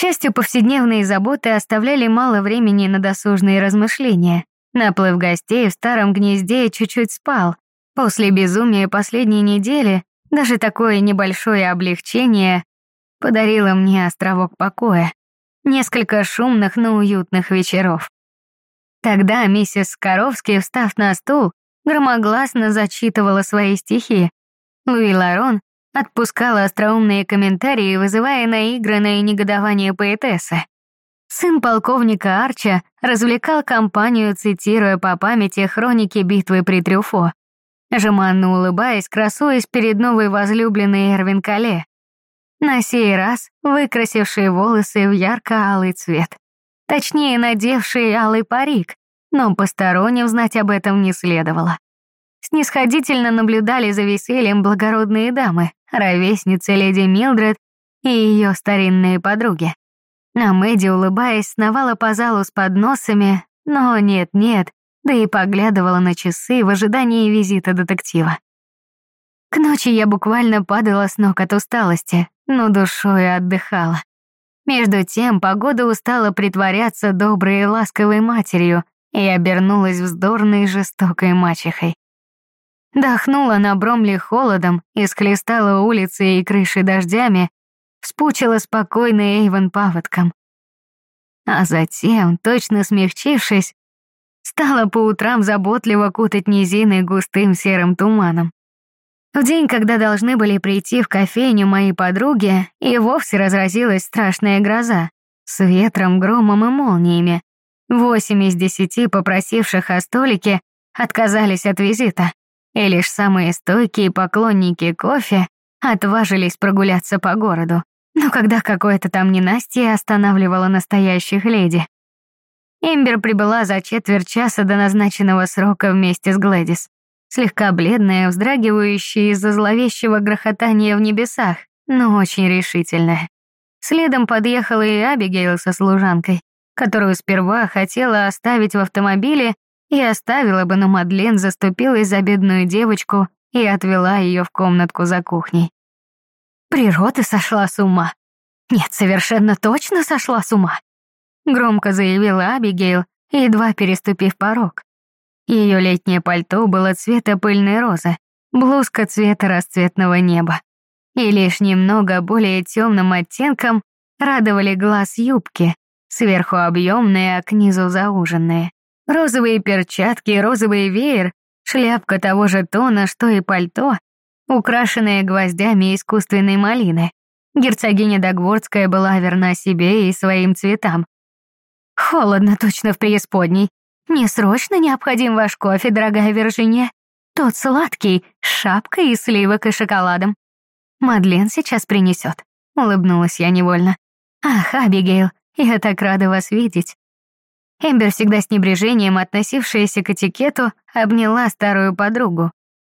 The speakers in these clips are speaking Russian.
счастью, повседневные заботы оставляли мало времени на досужные размышления. Наплыв гостей в старом гнезде чуть-чуть спал. После безумия последней недели даже такое небольшое облегчение подарило мне островок покоя. Несколько шумных, но уютных вечеров. Тогда миссис Скоровский, встав на стул, громогласно зачитывала свои стихи. Луи Ларон отпускала остроумные комментарии, вызывая наигранное негодование поэтессы. Сын полковника Арча развлекал компанию, цитируя по памяти хроники битвы при Трюфо. Жеманно улыбаясь, красуясь перед новой возлюбленной Эрвин Кале. На сей раз выкрасивший волосы в ярко-алый цвет. Точнее, надевший алый парик, но посторонним знать об этом не следовало. Снисходительно наблюдали за весельем благородные дамы, ровесницы леди Милдред и ее старинные подруги. А Мэдди, улыбаясь, сновала по залу с подносами, но нет-нет, да и поглядывала на часы в ожидании визита детектива. К ночи я буквально падала с ног от усталости, но душой отдыхала. Между тем погода устала притворяться доброй и ласковой матерью и обернулась вздорной и жестокой мачехой. Дохнула на Бромли холодом и схлестала улицы и крыши дождями, вспучила спокойный Эйвен паводком. А затем, точно смягчившись, стала по утрам заботливо кутать низины густым серым туманом. В день, когда должны были прийти в кофейню мои подруги, и вовсе разразилась страшная гроза с ветром, громом и молниями. Восемь из десяти попросивших о столике отказались от визита, и лишь самые стойкие поклонники кофе отважились прогуляться по городу. Но когда какое-то там ненастье останавливало настоящих леди. Эмбер прибыла за четверть часа до назначенного срока вместе с Глэдис. Слегка бледная, вздрагивающая из-за зловещего грохотания в небесах, но очень решительная. Следом подъехала и Абигейл со служанкой, которую сперва хотела оставить в автомобиле и оставила бы, но Мадлен заступилась за бедную девочку и отвела ее в комнатку за кухней. Природа сошла с ума. Нет, совершенно точно сошла с ума. Громко заявила Абигейл, едва переступив порог. Ее летнее пальто было цвета пыльной розы, блузка цвета расцветного неба. И лишь немного более темным оттенком радовали глаз юбки, сверху объемные, а к низу зауженные. Розовые перчатки, розовый веер, шляпка того же тона, что и пальто, украшенная гвоздями искусственной малины. Герцогиня Догворская была верна себе и своим цветам. «Холодно точно в преисподней. Мне срочно необходим ваш кофе, дорогая Виржиния. Тот сладкий, с шапкой из сливок и шоколадом. Мадлен сейчас принесет», — улыбнулась я невольно. «Ах, Абигейл, я так рада вас видеть». Эмбер, всегда с небрежением относившаяся к этикету, обняла старую подругу.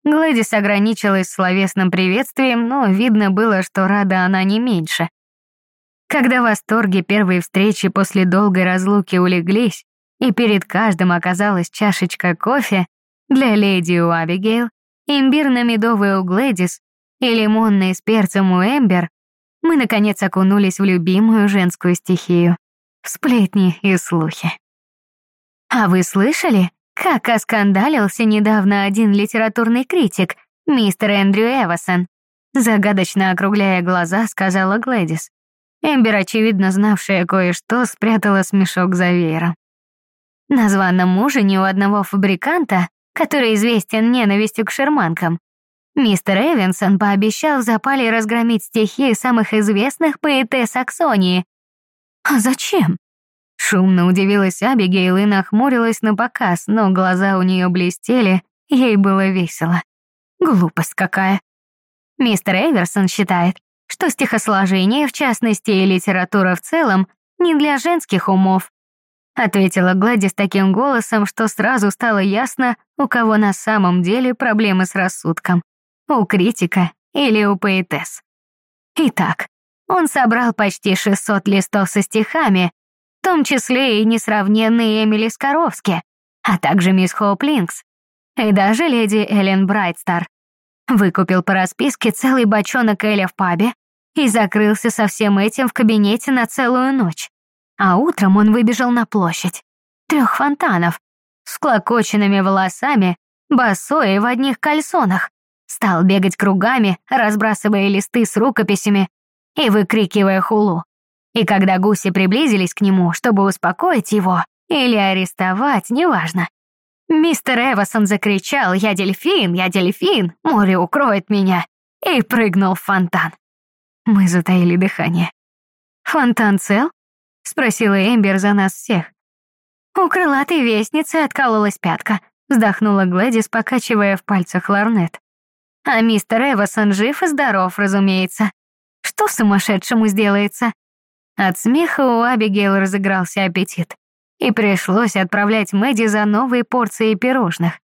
Глэдис ограничилась словесным приветствием, но видно было, что рада она не меньше. Когда восторги первой встречи после долгой разлуки улеглись, и перед каждым оказалась чашечка кофе, для леди у Абигейл, имбирно-медовый у Глэдис и лимонный с перцем у Эмбер, мы, наконец, окунулись в любимую женскую стихию — в сплетни и слухи. А вы слышали, как оскандалился недавно один литературный критик, мистер Эндрю Эвасон. Загадочно округляя глаза, сказала Глэдис. Эмбер, очевидно знавшая кое-что, спрятала смешок за веером. На званом ужине у одного фабриканта, который известен ненавистью к шерманкам, мистер Эвенсон пообещал в запале разгромить стихи самых известных поэтесс Саксонии. А зачем? Шумно удивилась Абигейл и нахмурилась на показ, но глаза у нее блестели, ей было весело. Глупость какая. Мистер Эверсон считает, что стихосложение, в частности, и литература в целом, не для женских умов. Ответила Гладис таким голосом, что сразу стало ясно, у кого на самом деле проблемы с рассудком. У критика или у поэтесс. Итак, он собрал почти 600 листов со стихами, том числе и несравненные Эмили Скоровски, а также мисс Хоуплинкс и даже леди Эллен Брайтстар. Выкупил по расписке целый бочонок Эля в пабе, и закрылся со всем этим в кабинете на целую ночь. А утром он выбежал на площадь. Трех фонтанов, с клокоченными волосами, босой в одних кальсонах. Стал бегать кругами, разбрасывая листы с рукописями и выкрикивая хулу. И когда гуси приблизились к нему, чтобы успокоить его или арестовать, неважно, мистер Эвасон закричал «Я дельфин, я дельфин, море укроет меня!» и прыгнул в фонтан. Мы затаили дыхание. «Фонтан цел?» — спросила Эмбер за нас всех. У крылатой вестницы откололась пятка, вздохнула Глэдис, покачивая в пальцах ларнет. А мистер Эвасон жив и здоров, разумеется. Что сумасшедшему сделается? От смеха у Абигейл разыгрался аппетит, и пришлось отправлять Мэдди за новые порции пирожных.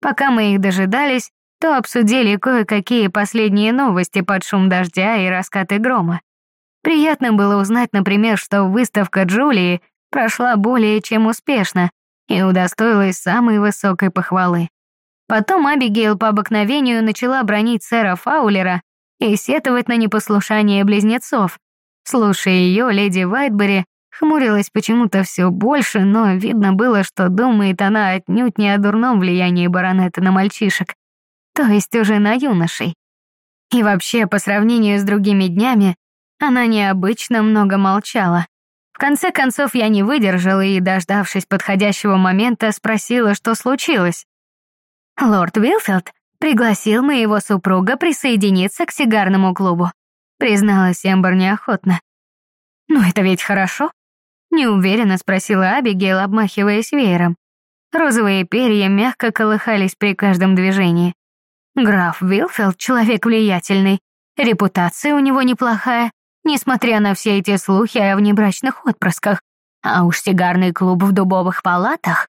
Пока мы их дожидались, то обсудили кое-какие последние новости под шум дождя и раскаты грома. Приятно было узнать, например, что выставка Джулии прошла более чем успешно и удостоилась самой высокой похвалы. Потом Абигейл по обыкновению начала бронить сэра Фаулера и сетовать на непослушание близнецов. Слушая ее, леди Вайтбери хмурилась почему-то все больше, но видно было, что думает она отнюдь не о дурном влиянии баронета на мальчишек, то есть уже на юношей. И вообще, по сравнению с другими днями, она необычно много молчала. В конце концов, я не выдержала и, дождавшись подходящего момента, спросила, что случилось. Лорд Уилфилд пригласил моего супруга присоединиться к сигарному клубу, призналась Эмбер неохотно. «Ну это ведь хорошо?» Неуверенно спросила Абигейл, обмахиваясь веером. Розовые перья мягко колыхались при каждом движении. Граф Вилфилд — человек влиятельный, репутация у него неплохая, несмотря на все эти слухи о внебрачных отпрысках. А уж сигарный клуб в дубовых палатах.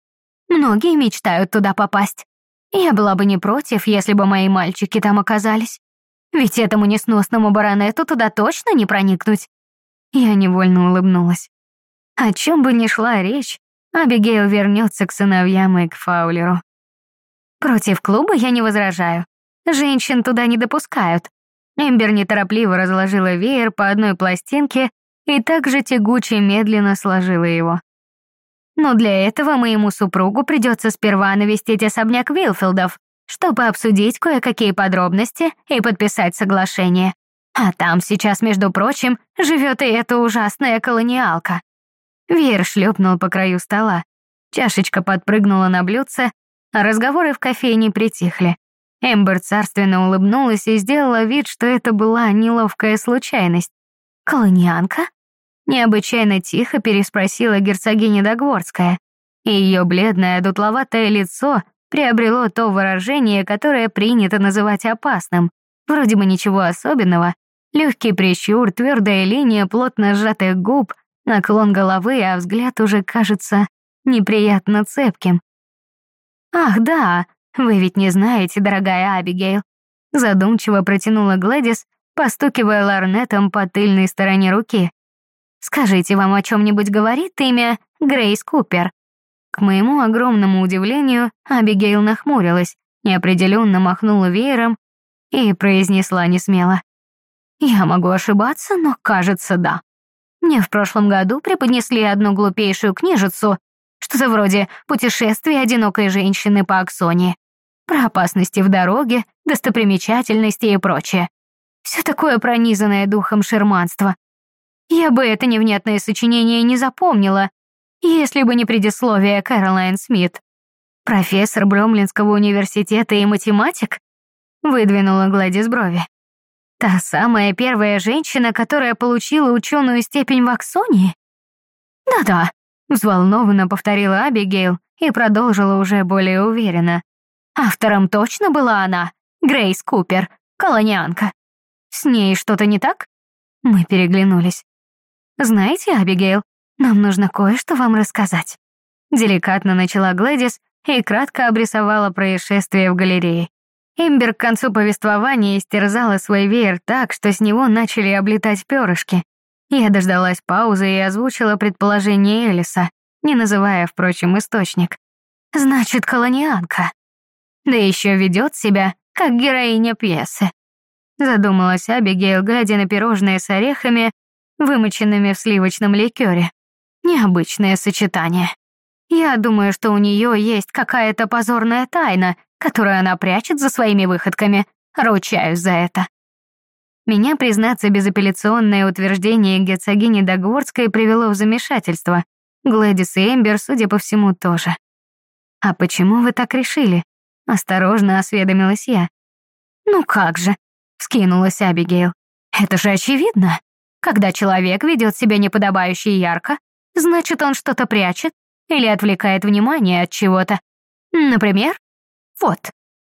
Многие мечтают туда попасть. Я была бы не против, если бы мои мальчики там оказались. Ведь этому несносному баронету туда точно не проникнуть. Я невольно улыбнулась. О чем бы ни шла речь, Абигейл вернется к сыновьям и к Фаулеру. Против клуба я не возражаю. Женщин туда не допускают. Эмбер неторопливо разложила веер по одной пластинке и также тягуче медленно сложила его. Но для этого моему супругу придется сперва навестить особняк Вилфилдов, чтобы обсудить кое-какие подробности и подписать соглашение. А там сейчас, между прочим, живет и эта ужасная колониалка. Веер шлепнул по краю стола. Чашечка подпрыгнула на блюдце, а разговоры в кофейне притихли. Эмбер царственно улыбнулась и сделала вид, что это была неловкая случайность. «Колонианка?» Необычайно тихо переспросила герцогиня Догворская, и ее бледное дутловатое лицо приобрело то выражение, которое принято называть опасным. Вроде бы ничего особенного. Легкий прищур, твердая линия плотно сжатых губ, наклон головы, а взгляд уже кажется неприятно цепким. «Ах, да, вы ведь не знаете, дорогая Абигейл», задумчиво протянула Глэдис, постукивая ларнетом по тыльной стороне руки. «Скажите, вам о чем-нибудь говорит имя Грейс Купер?» К моему огромному удивлению, Абигейл нахмурилась, неопределенно махнула веером и произнесла несмело. «Я могу ошибаться, но кажется, да. Мне в прошлом году преподнесли одну глупейшую книжицу, что-то вроде «Путешествие одинокой женщины по Аксоне», про опасности в дороге, достопримечательности и прочее. Все такое пронизанное духом шерманства. Я бы это невнятное сочинение не запомнила, если бы не предисловие Кэролайн Смит. Профессор Бромлинского университета и математик? Выдвинула Гладис брови. Та самая первая женщина, которая получила ученую степень в Аксонии? Да-да, взволнованно повторила Абигейл и продолжила уже более уверенно. Автором точно была она, Грейс Купер, колонианка. С ней что-то не так? Мы переглянулись. Знаете, Абигейл, нам нужно кое-что вам рассказать. Деликатно начала Глэдис и кратко обрисовала происшествие в галерее. Эмбер к концу повествования истерзала свой веер так, что с него начали облетать перышки. Я дождалась паузы и озвучила предположение Элиса, не называя, впрочем, источник. Значит, колонианка. Да еще ведет себя, как героиня пьесы. задумалась Абигейл, глядя на пирожные с орехами, вымоченными в сливочном ликере. Необычное сочетание. Я думаю, что у нее есть какая-то позорная тайна, которую она прячет за своими выходками. Ручаюсь за это. Меня, признаться, безапелляционное утверждение герцогини Дагворской привело в замешательство. Глэдис и Эмбер, судя по всему, тоже. «А почему вы так решили?» Осторожно осведомилась я. «Ну как же», — вскинулась Абигейл. «Это же очевидно. Когда человек ведет себя неподобающе ярко, значит, он что-то прячет или отвлекает внимание от чего-то. Например, вот,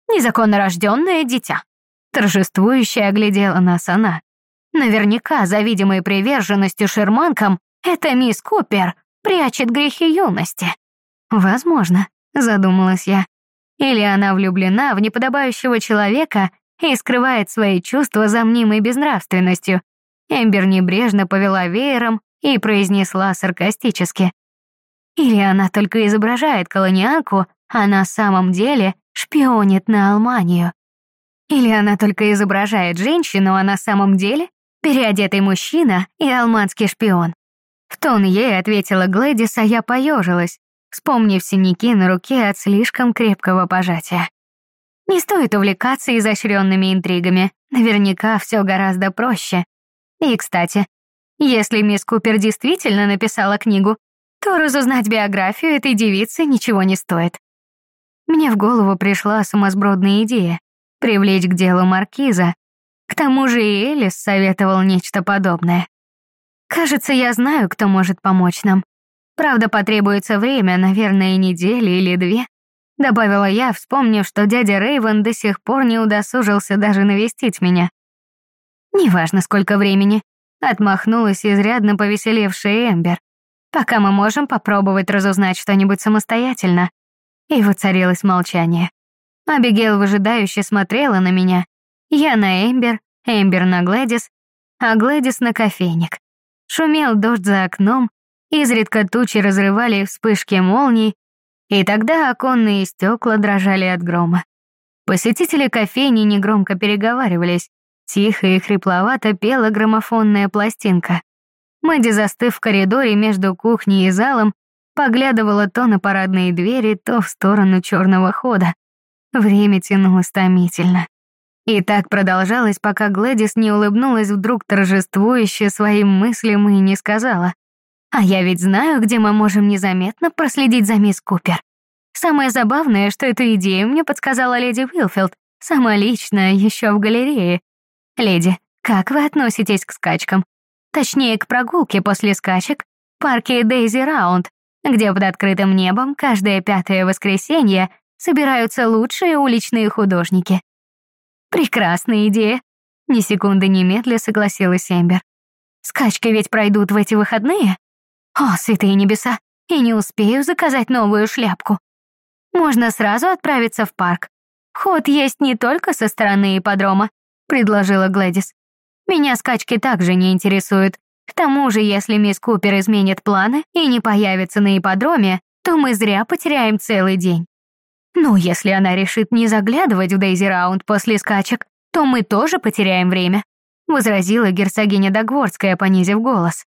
незаконно рожденное дитя. Торжествующе оглядела нас она. Наверняка за видимой приверженностью шерманкам эта мисс Купер прячет грехи юности. Возможно, задумалась я. Или она влюблена в неподобающего человека и скрывает свои чувства за мнимой безнравственностью. Эмбер небрежно повела веером и произнесла саркастически. Или она только изображает колонианку, а на самом деле шпионит на Алманию. Или она только изображает женщину, а на самом деле переодетый мужчина и алманский шпион. В тон ей ответила Глэдис, а я поежилась, вспомнив синяки на руке от слишком крепкого пожатия. Не стоит увлекаться изощренными интригами, наверняка все гораздо проще. И, кстати, если мисс Купер действительно написала книгу, то разузнать биографию этой девицы ничего не стоит. Мне в голову пришла сумасбродная идея — привлечь к делу маркиза. К тому же и Элис советовал нечто подобное. Кажется, я знаю, кто может помочь нам. Правда, потребуется время, наверное, недели или две. Добавила я, вспомнив, что дядя Рейвен до сих пор не удосужился даже навестить меня. Неважно, сколько времени. Отмахнулась изрядно повеселевшая Эмбер. Пока мы можем попробовать разузнать что-нибудь самостоятельно. И воцарилось молчание. Абигейл выжидающе смотрела на меня. Я на Эмбер, Эмбер на Глэдис, а Глэдис на кофейник. Шумел дождь за окном, изредка тучи разрывали вспышки молний, и тогда оконные стекла дрожали от грома. Посетители кофейни негромко переговаривались, тихо и хрипловато пела граммофонная пластинка. Мэдди, застыв в коридоре между кухней и залом, поглядывала то на парадные двери, то в сторону черного хода. Время тянулось томительно. И так продолжалось, пока Глэдис не улыбнулась вдруг торжествующе своим мыслям и не сказала. «А я ведь знаю, где мы можем незаметно проследить за мисс Купер. Самое забавное, что эту идею мне подсказала леди Уилфилд, сама лично, еще в галерее. Леди, как вы относитесь к скачкам? Точнее, к прогулке после скачек в парке Дейзи Раунд, где под открытым небом каждое пятое воскресенье собираются лучшие уличные художники. Прекрасная идея. Ни секунды немедля согласилась Эмбер. Скачки ведь пройдут в эти выходные? О, святые небеса, и не успею заказать новую шляпку. Можно сразу отправиться в парк. Ход есть не только со стороны ипподрома, предложила Глэдис. Меня скачки также не интересуют. К тому же, если мисс Купер изменит планы и не появится на ипподроме, то мы зря потеряем целый день. Ну, если она решит не заглядывать в Дейзи Раунд после скачек, то мы тоже потеряем время», — возразила герцогиня Догворская, понизив голос.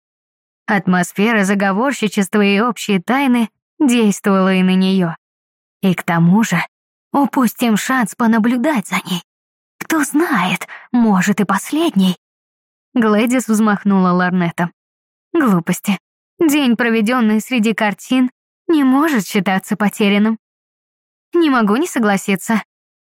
Атмосфера заговорщичества и общие тайны действовала и на нее. И к тому же упустим шанс понаблюдать за ней. Кто знает, может и последний. Глэдис взмахнула ларнетом. Глупости. День, проведенный среди картин, не может считаться потерянным. Не могу не согласиться.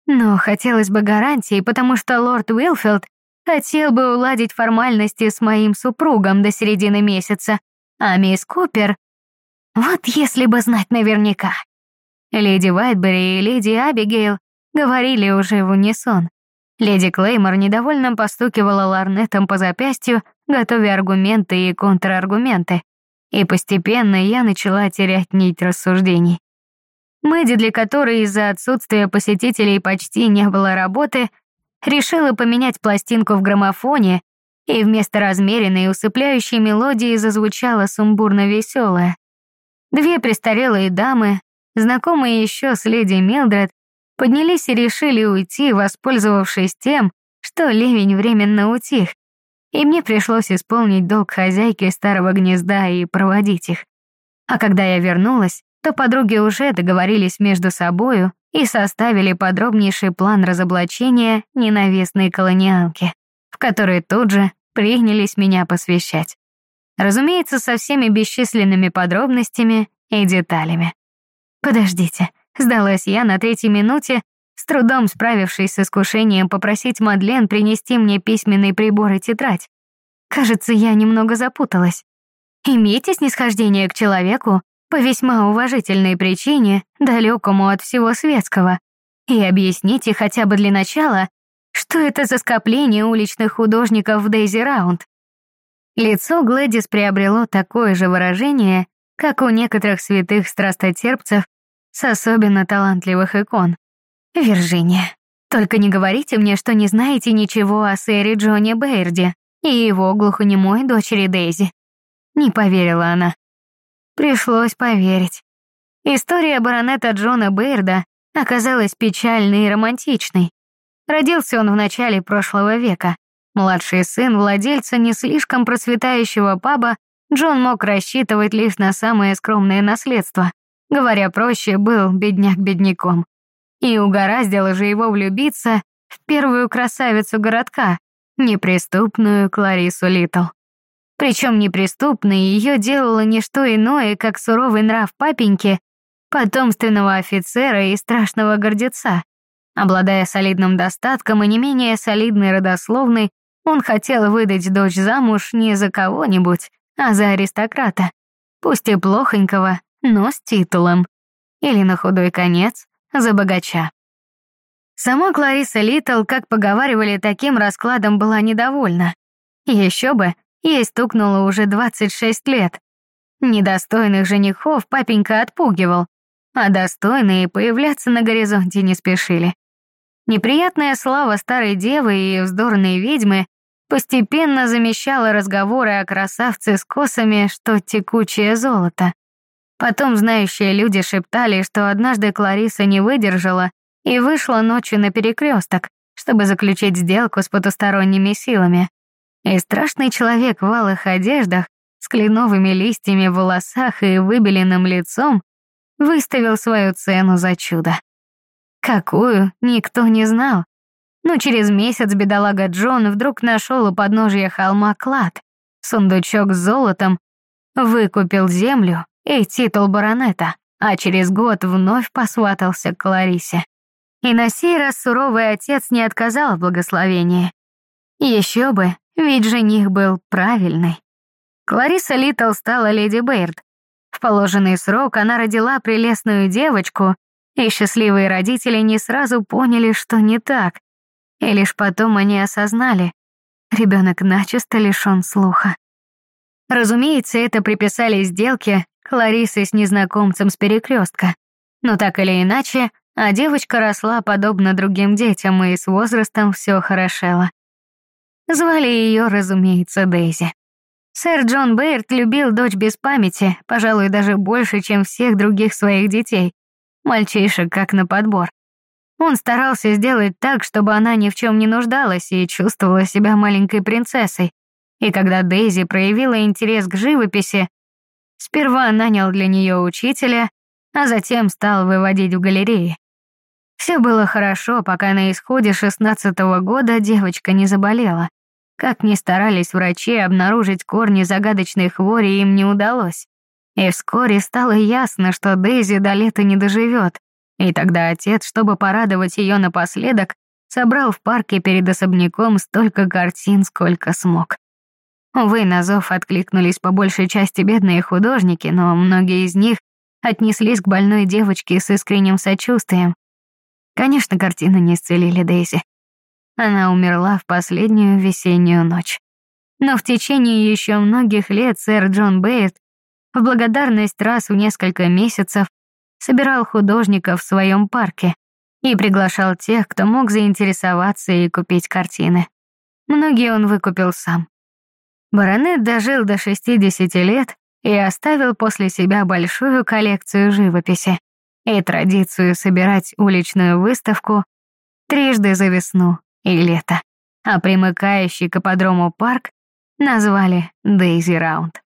Но хотелось бы гарантии, потому что лорд Уилфилд хотел бы уладить формальности с моим супругом до середины месяца, а мисс Купер... Вот если бы знать наверняка. Леди Вайтбери и леди Абигейл говорили уже в унисон. Леди Клеймор недовольно постукивала ларнетом по запястью, готовя аргументы и контраргументы. И постепенно я начала терять нить рассуждений. Мэдди, для которой из-за отсутствия посетителей почти не было работы, решила поменять пластинку в граммофоне, и вместо размеренной усыпляющей мелодии зазвучала сумбурно веселая. Две престарелые дамы, знакомые еще с леди Милдред, поднялись и решили уйти, воспользовавшись тем, что ливень временно утих, и мне пришлось исполнить долг хозяйки старого гнезда и проводить их. А когда я вернулась, то подруги уже договорились между собою и составили подробнейший план разоблачения ненавистной колониалки, в который тут же принялись меня посвящать. Разумеется, со всеми бесчисленными подробностями и деталями. «Подождите», — сдалась я на третьей минуте, с трудом справившись с искушением попросить Мадлен принести мне письменный прибор и тетрадь. Кажется, я немного запуталась. Имейте снисхождение к человеку по весьма уважительной причине, далекому от всего светского, и объясните хотя бы для начала, что это за скопление уличных художников в Дейзи Раунд. Лицо Глэдис приобрело такое же выражение, как у некоторых святых страстотерпцев с особенно талантливых икон. «Виржиния, только не говорите мне, что не знаете ничего о сэре Джоне Бейрде и его глухонемой дочери Дейзи». Не поверила она. Пришлось поверить. История баронета Джона Бейрда оказалась печальной и романтичной. Родился он в начале прошлого века. Младший сын владельца не слишком процветающего паба, Джон мог рассчитывать лишь на самое скромное наследство. Говоря проще, был бедняк бедняком. И угораздило же его влюбиться в первую красавицу городка, неприступную Кларису Литл. Причем неприступной ее делало не что иное, как суровый нрав папеньки, потомственного офицера и страшного гордеца. Обладая солидным достатком и не менее солидной родословной, он хотел выдать дочь замуж не за кого-нибудь, а за аристократа. Пусть и плохонького, но с титулом. Или на худой конец, за богача. Сама Клариса Литл, как поговаривали, таким раскладом была недовольна. Еще бы, ей стукнуло уже 26 лет. Недостойных женихов папенька отпугивал, а достойные появляться на горизонте не спешили. Неприятная слава старой девы и вздорной ведьмы постепенно замещала разговоры о красавце с косами, что текучее золото. Потом знающие люди шептали, что однажды Клариса не выдержала и вышла ночью на перекресток, чтобы заключить сделку с потусторонними силами. И страшный человек в алых одеждах, с кленовыми листьями в волосах и выбеленным лицом, выставил свою цену за чудо. Какую, никто не знал. Но через месяц бедолага Джон вдруг нашел у подножия холма клад, сундучок с золотом, выкупил землю и титул баронета, а через год вновь посватался к Кларисе. И на сей раз суровый отец не отказал в благословении. Еще бы, ведь жених был правильный. Клариса Литл стала леди Бэйрд. В положенный срок она родила прелестную девочку, и счастливые родители не сразу поняли, что не так. И лишь потом они осознали, ребенок начисто лишен слуха. Разумеется, это приписали сделке Кларисы с незнакомцем с перекрестка. Но так или иначе, а девочка росла подобно другим детям и с возрастом все хорошело. Звали ее, разумеется, Дейзи. Сэр Джон Бэйрд любил дочь без памяти, пожалуй, даже больше, чем всех других своих детей. Мальчишек как на подбор. Он старался сделать так, чтобы она ни в чем не нуждалась и чувствовала себя маленькой принцессой. И когда Дейзи проявила интерес к живописи, Сперва нанял для нее учителя, а затем стал выводить в галереи. Все было хорошо, пока на исходе шестнадцатого года девочка не заболела. Как ни старались врачи, обнаружить корни загадочной хвори им не удалось. И вскоре стало ясно, что Дейзи до лета не доживет. И тогда отец, чтобы порадовать ее напоследок, собрал в парке перед особняком столько картин, сколько смог. Увы, на зов откликнулись по большей части бедные художники, но многие из них отнеслись к больной девочке с искренним сочувствием. Конечно, картины не исцелили Дейзи. Она умерла в последнюю весеннюю ночь. Но в течение еще многих лет сэр Джон Бейт в благодарность раз в несколько месяцев собирал художников в своем парке и приглашал тех, кто мог заинтересоваться и купить картины. Многие он выкупил сам. Баронет дожил до 60 лет и оставил после себя большую коллекцию живописи и традицию собирать уличную выставку трижды за весну и лето. а примыкающий к ипподрому парк назвали Дейзи Раунд.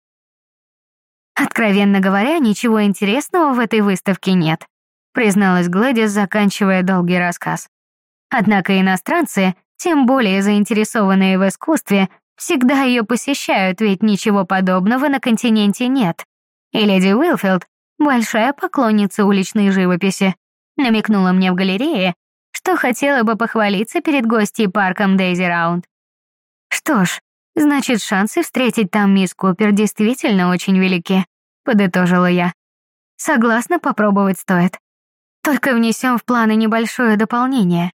«Откровенно говоря, ничего интересного в этой выставке нет», призналась Глэдис, заканчивая долгий рассказ. Однако иностранцы, тем более заинтересованные в искусстве, всегда ее посещают, ведь ничего подобного на континенте нет. И леди Уилфилд — большая поклонница уличной живописи. Намекнула мне в галерее, что хотела бы похвалиться перед гостьей парком Дейзи Раунд. Что ж, значит, шансы встретить там мисс Купер действительно очень велики, подытожила я. Согласна, попробовать стоит. Только внесем в планы небольшое дополнение.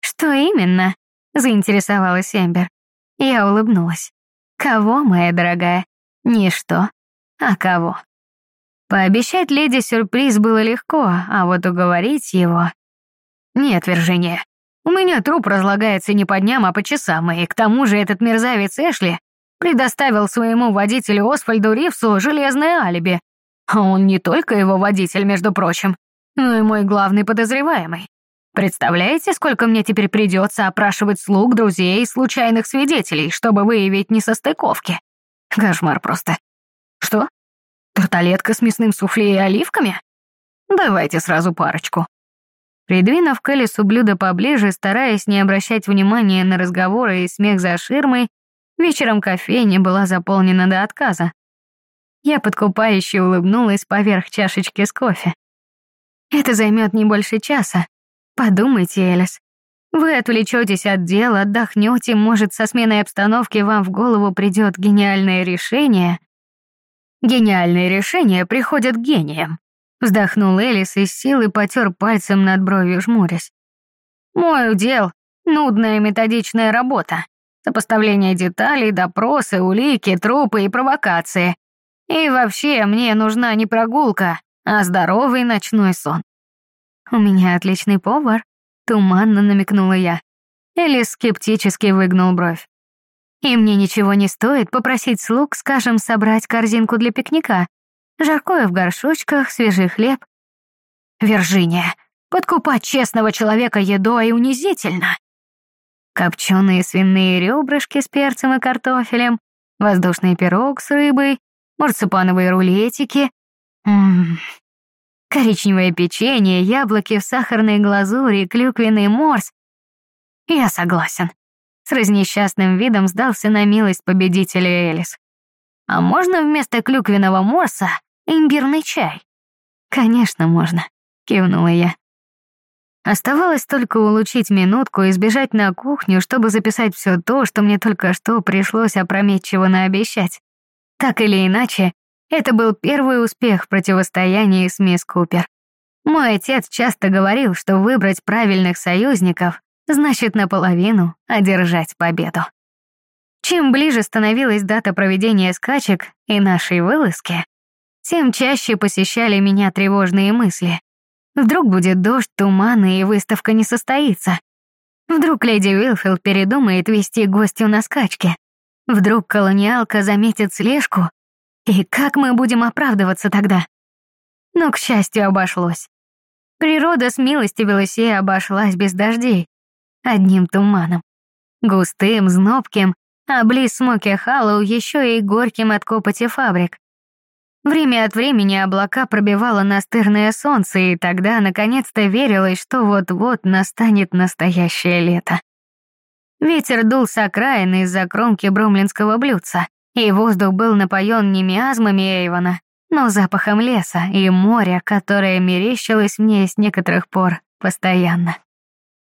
Что именно? Заинтересовалась Эмбер. Я улыбнулась. Кого, моя дорогая? Ничто. А кого? Пообещать леди сюрприз было легко, а вот уговорить его... Нет, Виржиния, у меня труп разлагается не по дням, а по часам, и к тому же этот мерзавец Эшли предоставил своему водителю Освальду Ривсу железное алиби. А он не только его водитель, между прочим, но и мой главный подозреваемый. Представляете, сколько мне теперь придется опрашивать слуг, друзей и случайных свидетелей, чтобы выявить несостыковки? Кошмар просто. Что? Тарталетка с мясным суфле и оливками? Давайте сразу парочку. Придвинув к Элису блюдо поближе, стараясь не обращать внимания на разговоры и смех за ширмой, вечером кофейня была заполнена до отказа. Я подкупающе улыбнулась поверх чашечки с кофе. Это займет не больше часа. Подумайте, Элис. Вы отвлечетесь от дела, отдохнете, может, со сменой обстановки вам в голову придет гениальное решение, Гениальные решения приходят гением. Вздохнул Элис и с силой потер пальцем над бровью, жмурясь. Мой удел — нудная методичная работа. Сопоставление деталей, допросы, улики, трупы и провокации. И вообще, мне нужна не прогулка, а здоровый ночной сон. У меня отличный повар, туманно намекнула я. Элис скептически выгнул бровь. И мне ничего не стоит попросить слуг, скажем, собрать корзинку для пикника. Жаркое в горшочках, свежий хлеб. Виржиния, подкупать честного человека едой унизительно. Копченые свиные ребрышки с перцем и картофелем, воздушный пирог с рыбой, марципановые рулетики. Ммм. Коричневое печенье, яблоки в сахарной глазури, клюквенный морс. Я согласен. С разнесчастным видом сдался на милость победителя Элис. «А можно вместо клюквенного морса имбирный чай?» «Конечно, можно», — кивнула я. Оставалось только улучшить минутку и сбежать на кухню, чтобы записать все то, что мне только что пришлось опрометчиво наобещать. Так или иначе, это был первый успех в противостоянии с мисс Купер. Мой отец часто говорил, что выбрать правильных союзников значит наполовину одержать победу. Чем ближе становилась дата проведения скачек и нашей вылазки, тем чаще посещали меня тревожные мысли. Вдруг будет дождь, туман, и выставка не состоится. Вдруг леди Уилфилд передумает вести гостю на скачки. Вдруг колониалка заметит слежку. И как мы будем оправдываться тогда? Но, к счастью, обошлось. Природа смилостивилась и обошлась без дождей одним туманом. Густым, знобким, а близ Смоки Халлоу еще и горьким от копоти фабрик. Время от времени облака пробивало настырное солнце, и тогда наконец-то верилось, что вот-вот настанет настоящее лето. Ветер дул с окраины из-за кромки бромлинского блюдца, и воздух был напоен не миазмами Эйвона, но запахом леса и моря, которое мерещилось мне с некоторых пор постоянно.